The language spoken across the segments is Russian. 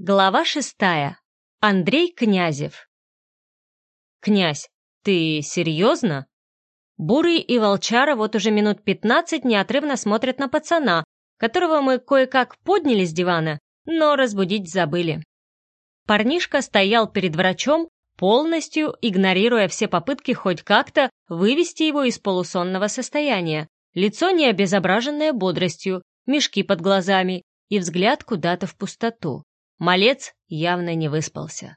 Глава шестая. Андрей Князев. «Князь, ты серьезно?» Бурый и Волчара вот уже минут пятнадцать неотрывно смотрят на пацана, которого мы кое-как подняли с дивана, но разбудить забыли. Парнишка стоял перед врачом, полностью игнорируя все попытки хоть как-то вывести его из полусонного состояния. Лицо не обезображенное бодростью, мешки под глазами и взгляд куда-то в пустоту. Малец явно не выспался.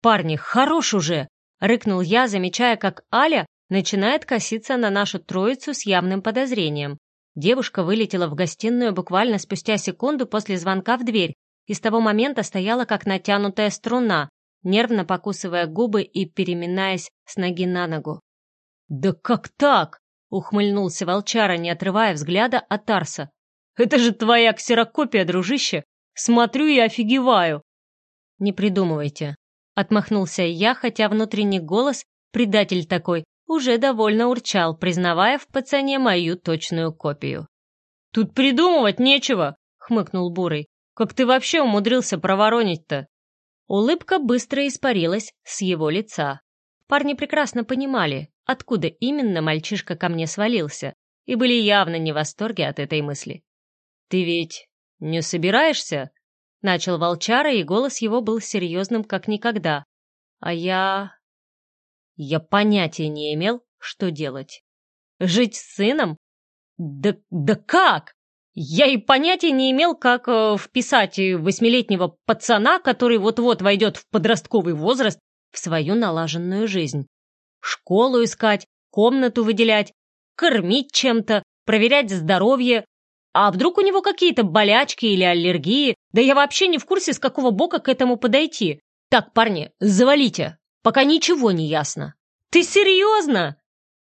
«Парни, хорош уже!» — рыкнул я, замечая, как Аля начинает коситься на нашу троицу с явным подозрением. Девушка вылетела в гостиную буквально спустя секунду после звонка в дверь и с того момента стояла как натянутая струна, нервно покусывая губы и переминаясь с ноги на ногу. «Да как так?» — ухмыльнулся волчара, не отрывая взгляда от Арса. «Это же твоя ксерокопия, дружище! Смотрю и офигеваю. Не придумывайте. Отмахнулся я, хотя внутренний голос, предатель такой, уже довольно урчал, признавая в пацане мою точную копию. «Тут придумывать нечего!» — хмыкнул Бурый. «Как ты вообще умудрился проворонить-то?» Улыбка быстро испарилась с его лица. Парни прекрасно понимали, откуда именно мальчишка ко мне свалился, и были явно не в восторге от этой мысли. «Ты ведь «Не собираешься?» — начал волчара, и голос его был серьезным, как никогда. А я... Я понятия не имел, что делать. Жить с сыном? Да, да как? Я и понятия не имел, как э, вписать восьмилетнего пацана, который вот-вот войдет в подростковый возраст, в свою налаженную жизнь. Школу искать, комнату выделять, кормить чем-то, проверять здоровье, а вдруг у него какие-то болячки или аллергии? Да я вообще не в курсе, с какого бока к этому подойти. Так, парни, завалите, пока ничего не ясно. Ты серьезно?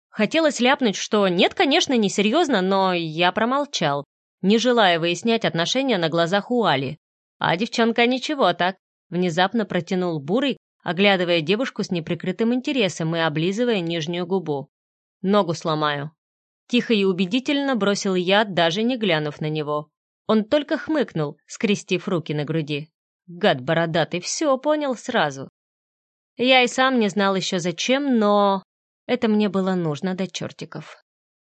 Хотелось ляпнуть, что нет, конечно, не серьезно, но я промолчал, не желая выяснять отношения на глазах у Али. А девчонка ничего так. Внезапно протянул Бурый, оглядывая девушку с неприкрытым интересом и облизывая нижнюю губу. «Ногу сломаю», Тихо и убедительно бросил я, даже не глянув на него. Он только хмыкнул, скрестив руки на груди. Гад бородатый все понял сразу. Я и сам не знал еще зачем, но... Это мне было нужно до чертиков.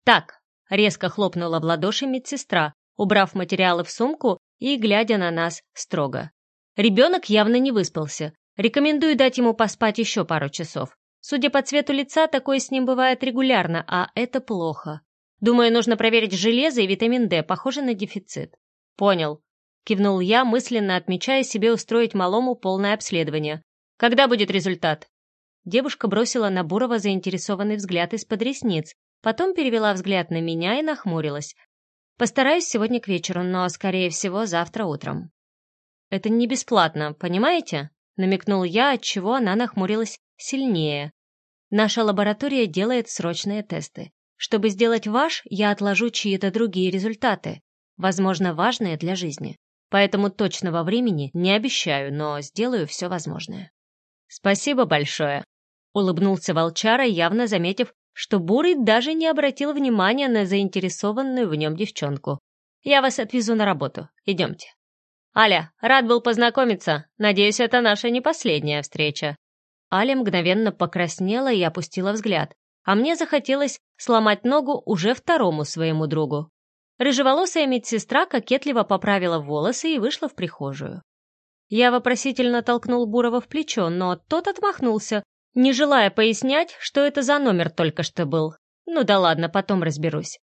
«Так», — резко хлопнула в ладоши медсестра, убрав материалы в сумку и глядя на нас строго. Ребенок явно не выспался. Рекомендую дать ему поспать еще пару часов. Судя по цвету лица, такое с ним бывает регулярно, а это плохо. Думаю, нужно проверить железо и витамин D, похоже на дефицит. Понял. Кивнул я, мысленно отмечая себе устроить малому полное обследование. Когда будет результат? Девушка бросила на Бурова заинтересованный взгляд из-под ресниц, потом перевела взгляд на меня и нахмурилась. Постараюсь сегодня к вечеру, но, скорее всего, завтра утром. Это не бесплатно, понимаете? Намекнул я, отчего она нахмурилась сильнее. Наша лаборатория делает срочные тесты. Чтобы сделать ваш, я отложу чьи-то другие результаты, возможно, важные для жизни. Поэтому точного времени не обещаю, но сделаю все возможное. Спасибо большое, улыбнулся волчара, явно заметив, что Бурый даже не обратил внимания на заинтересованную в нем девчонку. Я вас отвезу на работу. Идемте. Аля, рад был познакомиться. Надеюсь, это наша не последняя встреча. Аля мгновенно покраснела и опустила взгляд, а мне захотелось сломать ногу уже второму своему другу. Рыжеволосая медсестра кокетливо поправила волосы и вышла в прихожую. Я вопросительно толкнул Бурова в плечо, но тот отмахнулся, не желая пояснять, что это за номер только что был. Ну да ладно, потом разберусь.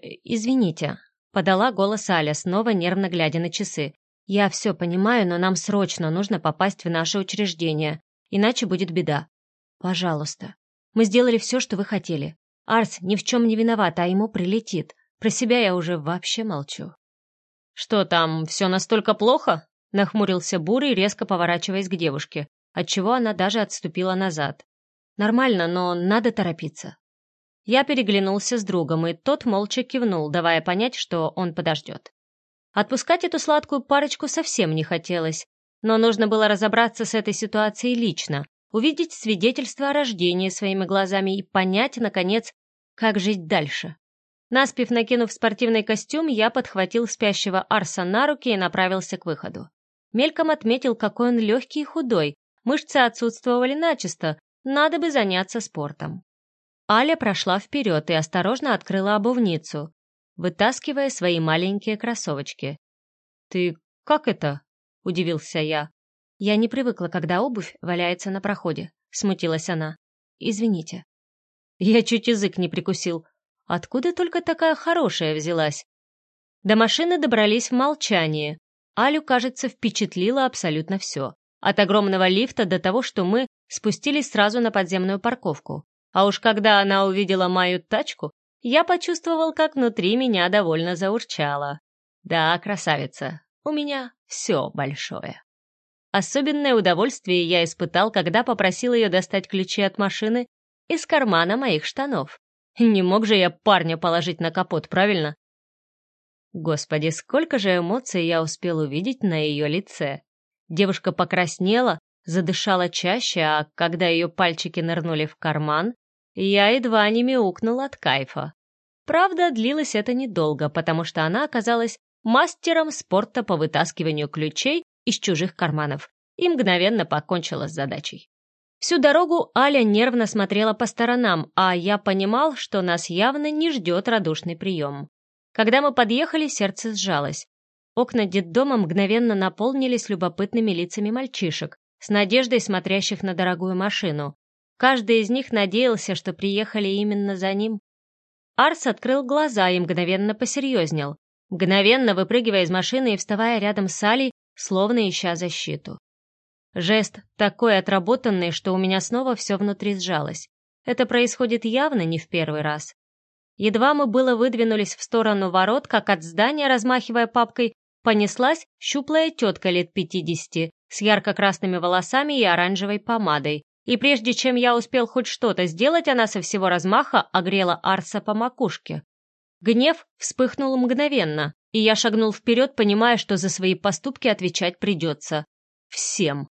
«Э, «Извините», — подала голос Аля, снова нервно глядя на часы. «Я все понимаю, но нам срочно нужно попасть в наше учреждение иначе будет беда. Пожалуйста. Мы сделали все, что вы хотели. Арс ни в чем не виноват, а ему прилетит. Про себя я уже вообще молчу. Что там, все настолько плохо? Нахмурился Бурый, резко поворачиваясь к девушке, отчего она даже отступила назад. Нормально, но надо торопиться. Я переглянулся с другом, и тот молча кивнул, давая понять, что он подождет. Отпускать эту сладкую парочку совсем не хотелось, но нужно было разобраться с этой ситуацией лично, увидеть свидетельство о рождении своими глазами и понять, наконец, как жить дальше. Наспев накинув спортивный костюм, я подхватил спящего Арса на руки и направился к выходу. Мельком отметил, какой он легкий и худой. Мышцы отсутствовали начисто, надо бы заняться спортом. Аля прошла вперед и осторожно открыла обувницу, вытаскивая свои маленькие кроссовочки. «Ты как это?» — удивился я. «Я не привыкла, когда обувь валяется на проходе», — смутилась она. «Извините». Я чуть язык не прикусил. Откуда только такая хорошая взялась? До машины добрались в молчании. Алю, кажется, впечатлило абсолютно все. От огромного лифта до того, что мы спустились сразу на подземную парковку. А уж когда она увидела мою тачку, я почувствовал, как внутри меня довольно заурчало. Да, красавица, у меня все большое. Особенное удовольствие я испытал, когда попросил ее достать ключи от машины из кармана моих штанов. Не мог же я парня положить на капот, правильно? Господи, сколько же эмоций я успел увидеть на ее лице. Девушка покраснела, задышала чаще, а когда ее пальчики нырнули в карман, я едва не мяукнул от кайфа. Правда, длилось это недолго, потому что она оказалась мастером спорта по вытаскиванию ключей из чужих карманов и мгновенно покончила с задачей. Всю дорогу Аля нервно смотрела по сторонам, а я понимал, что нас явно не ждет радушный прием. Когда мы подъехали, сердце сжалось. Окна детдома мгновенно наполнились любопытными лицами мальчишек, с надеждой смотрящих на дорогую машину. Каждый из них надеялся, что приехали именно за ним. Арс открыл глаза и мгновенно посерьезнел, мгновенно выпрыгивая из машины и вставая рядом с Алей, словно ища защиту. Жест такой отработанный, что у меня снова все внутри сжалось. Это происходит явно не в первый раз. Едва мы было выдвинулись в сторону ворот, как от здания, размахивая папкой, понеслась щуплая тетка лет пятидесяти с ярко-красными волосами и оранжевой помадой. И прежде чем я успел хоть что-то сделать, она со всего размаха огрела Арса по макушке. Гнев вспыхнул мгновенно, и я шагнул вперед, понимая, что за свои поступки отвечать придется. Всем.